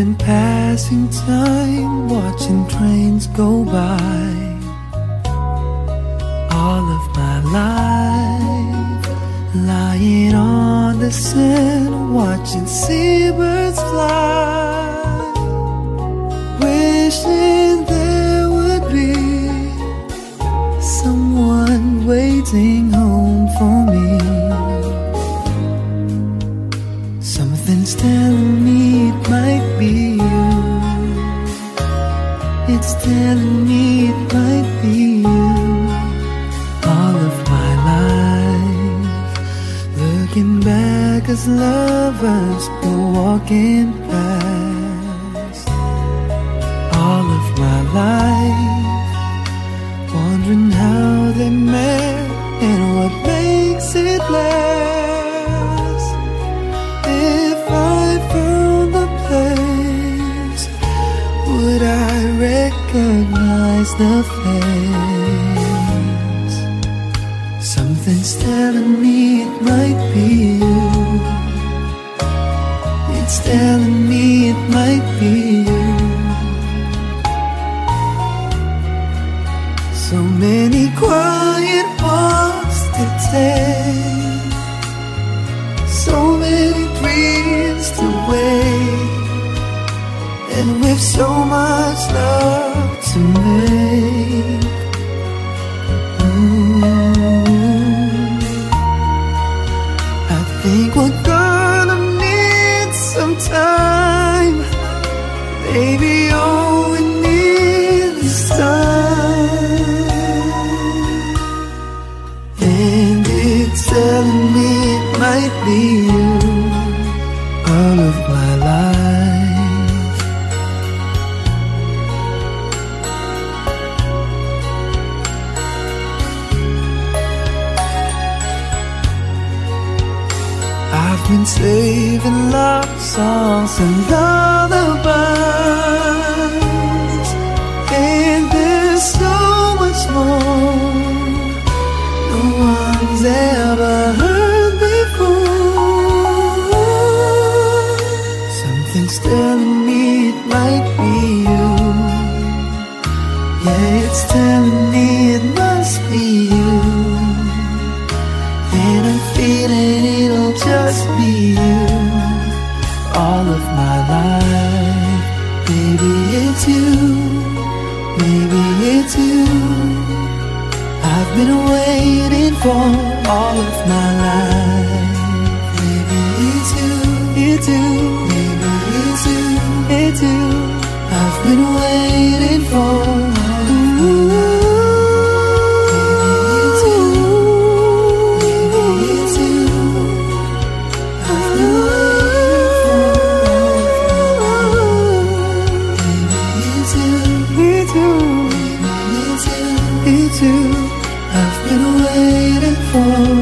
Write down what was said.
been passing time, watching trains go by. All of my life, lying on the sand, watching seabirds fly. Wishing there would be someone waiting home for me. Something's telling Telling me it might be you. All of my life, looking back as lovers go walking past. All of my life, recognize the face? Something's telling me it might be you. It's telling me it might be and with so much love to make. Ooh, I think we're gonna need some time. Baby, all we need is time. And it's telling me it might be I've been saving love songs and lullabies, all of my life. Baby, it's you. Maybe it's you. I've been waiting for all of my life. Maybe it's you. It's you. fall